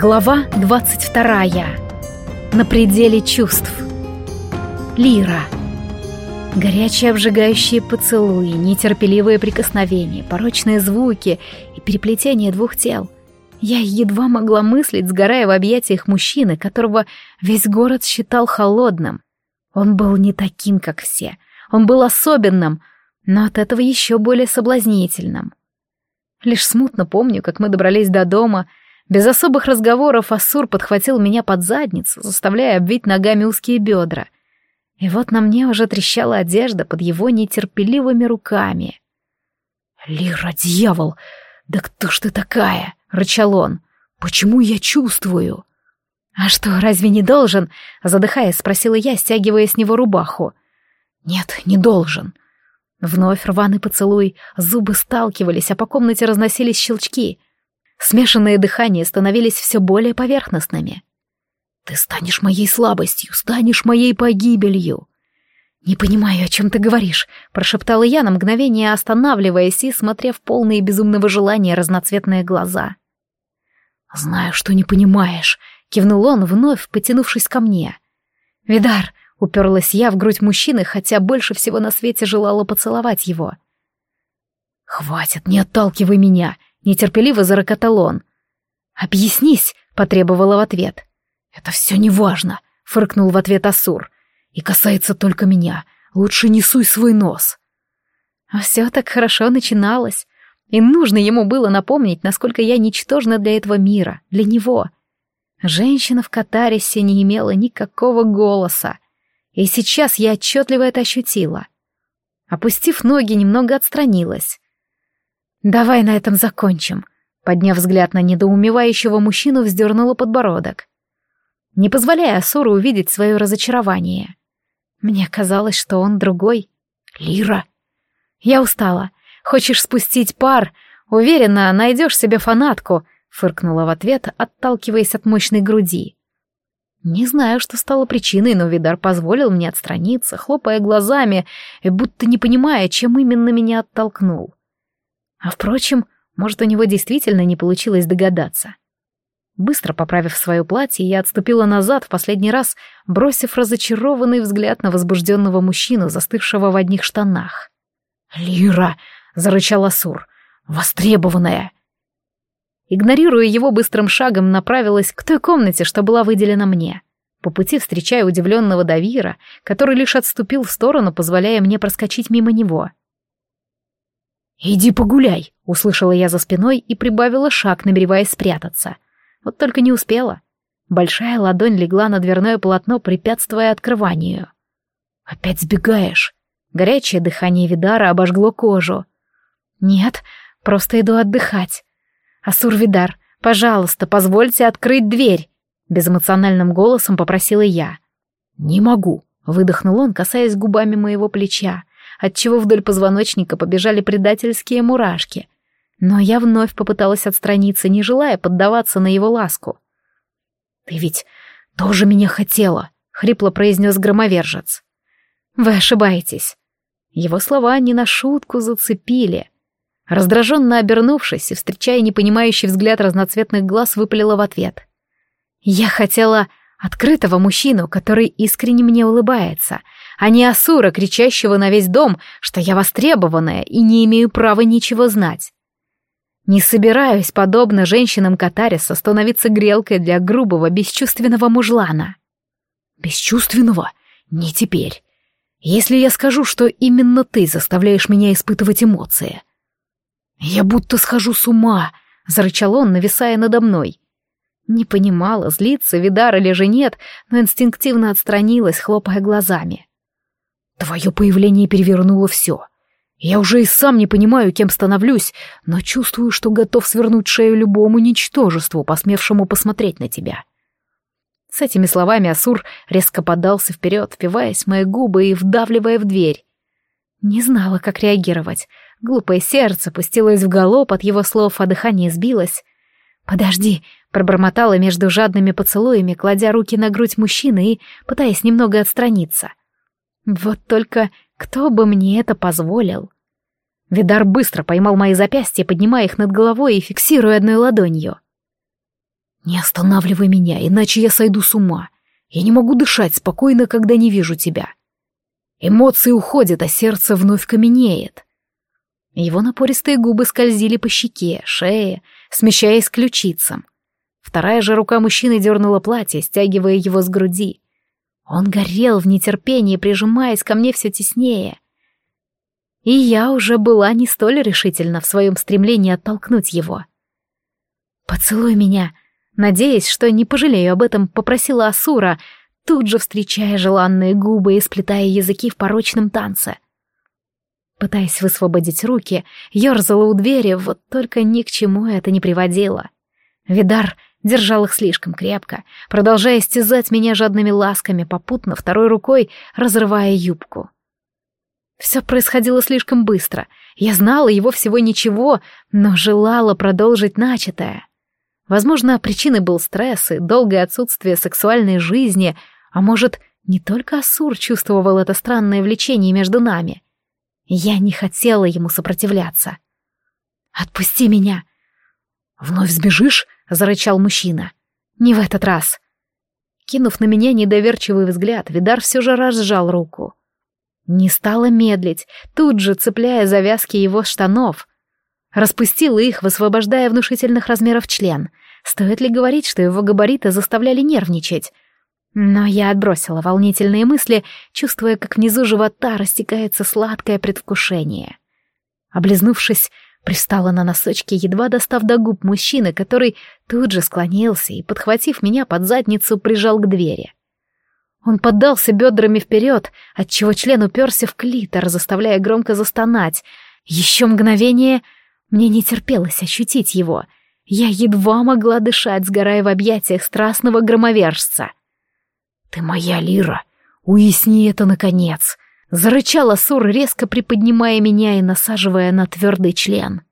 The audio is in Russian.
Глава 22. На пределе чувств. Лира. Горячие обжигающие поцелуи, нетерпеливые прикосновения, порочные звуки и переплетение двух тел. Я едва могла мыслить, сгорая в объятиях мужчины, которого весь город считал холодным. Он был не таким, как все. Он был особенным, но от этого еще более соблазнительным. Лишь смутно помню, как мы добрались до дома — без особых разговоров Ассур подхватил меня под задницу, заставляя обвить ногами узкие бедра. И вот на мне уже трещала одежда под его нетерпеливыми руками. «Лира, дьявол! Да кто ж ты такая?» — рычал он. «Почему я чувствую?» «А что, разве не должен?» — задыхаясь, спросила я, стягивая с него рубаху. «Нет, не должен». Вновь рваный поцелуй, зубы сталкивались, а по комнате разносились щелчки — Смешанные дыхания становились все более поверхностными. «Ты станешь моей слабостью, станешь моей погибелью!» «Не понимаю, о чем ты говоришь», — прошептала я на мгновение, останавливаясь и смотря в полные безумного желания разноцветные глаза. «Знаю, что не понимаешь», — кивнул он, вновь потянувшись ко мне. «Видар», — уперлась я в грудь мужчины, хотя больше всего на свете желала поцеловать его. «Хватит, не отталкивай меня», Нетерпеливо зарокотал он. «Объяснись!» — потребовала в ответ. «Это все неважно», — фыркнул в ответ Асур. «И касается только меня. Лучше не суй свой нос». А все так хорошо начиналось. И нужно ему было напомнить, насколько я ничтожна для этого мира, для него. Женщина в Катарисе не имела никакого голоса. И сейчас я отчетливо это ощутила. Опустив ноги, немного отстранилась. «Давай на этом закончим», — подняв взгляд на недоумевающего мужчину, вздернула подбородок. Не позволяя Асуру увидеть свое разочарование. Мне казалось, что он другой. «Лира!» «Я устала. Хочешь спустить пар? Уверена, найдешь себе фанатку», — фыркнула в ответ, отталкиваясь от мощной груди. Не знаю, что стало причиной, но Видар позволил мне отстраниться, хлопая глазами, будто не понимая, чем именно меня оттолкнул. А впрочем, может, у него действительно не получилось догадаться. Быстро поправив свое платье, я отступила назад в последний раз, бросив разочарованный взгляд на возбужденного мужчину, застывшего в одних штанах. «Лира!» — зарычал Асур. «Востребованная!» Игнорируя его быстрым шагом, направилась к той комнате, что была выделена мне. По пути встречая удивленного Давира, который лишь отступил в сторону, позволяя мне проскочить мимо него. «Иди погуляй!» — услышала я за спиной и прибавила шаг, намереваясь спрятаться. Вот только не успела. Большая ладонь легла на дверное полотно, препятствуя открыванию. «Опять сбегаешь!» Горячее дыхание Видара обожгло кожу. «Нет, просто иду отдыхать. Асур Видар, пожалуйста, позвольте открыть дверь!» Безэмоциональным голосом попросила я. «Не могу», — выдохнул он, касаясь губами моего плеча отчего вдоль позвоночника побежали предательские мурашки. Но я вновь попыталась отстраниться, не желая поддаваться на его ласку. «Ты ведь тоже меня хотела», — хрипло произнес громовержец. «Вы ошибаетесь». Его слова не на шутку зацепили. Раздраженно обернувшись и встречая непонимающий взгляд разноцветных глаз, выпалила в ответ. «Я хотела открытого мужчину, который искренне мне улыбается, а не Асура, кричащего на весь дом, что я востребованная и не имею права ничего знать. Не собираюсь, подобно женщинам Катариса, становиться грелкой для грубого, бесчувственного мужлана. Бесчувственного? Не теперь. Если я скажу, что именно ты заставляешь меня испытывать эмоции. Я будто схожу с ума, — зарычал он, нависая надо мной. Не понимала, злиться Видар или же нет, но инстинктивно отстранилась, хлопая глазами. Твое появление перевернуло все. Я уже и сам не понимаю, кем становлюсь, но чувствую, что готов свернуть шею любому ничтожеству, посмевшему посмотреть на тебя. С этими словами Асур резко подался вперед, впиваясь в мои губы и вдавливая в дверь. Не знала, как реагировать. Глупое сердце пустилось в галоп от его слов, а дыхание сбилось. «Подожди», — пробормотала между жадными поцелуями, кладя руки на грудь мужчины и пытаясь немного отстраниться. Вот только кто бы мне это позволил? Видар быстро поймал мои запястья, поднимая их над головой и фиксируя одной ладонью. «Не останавливай меня, иначе я сойду с ума. Я не могу дышать спокойно, когда не вижу тебя. Эмоции уходят, а сердце вновь каменеет». Его напористые губы скользили по щеке, шее, смещаясь к ключицам. Вторая же рука мужчины дернула платье, стягивая его с груди. Он горел в нетерпении, прижимаясь ко мне все теснее. И я уже была не столь решительна в своем стремлении оттолкнуть его. «Поцелуй меня», надеясь, что не пожалею об этом, попросила Асура, тут же встречая желанные губы и сплетая языки в порочном танце. Пытаясь высвободить руки, ерзала у двери, вот только ни к чему это не приводило. Видар держал их слишком крепко, продолжая стязать меня жадными ласками, попутно второй рукой разрывая юбку. Все происходило слишком быстро. Я знала его всего ничего, но желала продолжить начатое. Возможно, причиной был стресс и долгое отсутствие сексуальной жизни, а может, не только Асур чувствовал это странное влечение между нами. Я не хотела ему сопротивляться. «Отпусти меня!» «Вновь сбежишь?» — зарычал мужчина. «Не в этот раз!» Кинув на меня недоверчивый взгляд, Видар все же разжал руку. Не стала медлить, тут же цепляя завязки его штанов. Распустила их, высвобождая внушительных размеров член. Стоит ли говорить, что его габариты заставляли нервничать? Но я отбросила волнительные мысли, чувствуя, как внизу живота растекается сладкое предвкушение. Облизнувшись, пристала на носочки, едва достав до губ мужчины, который тут же склонился и, подхватив меня под задницу, прижал к двери. Он поддался бедрами вперед, отчего член уперся в клитор, заставляя громко застонать. Еще мгновение мне не терпелось ощутить его — я едва могла дышать, сгорая в объятиях страстного громовержца. «Ты моя Лира! Уясни это, наконец!» Зарычал Асур, резко приподнимая меня и насаживая на твердый член.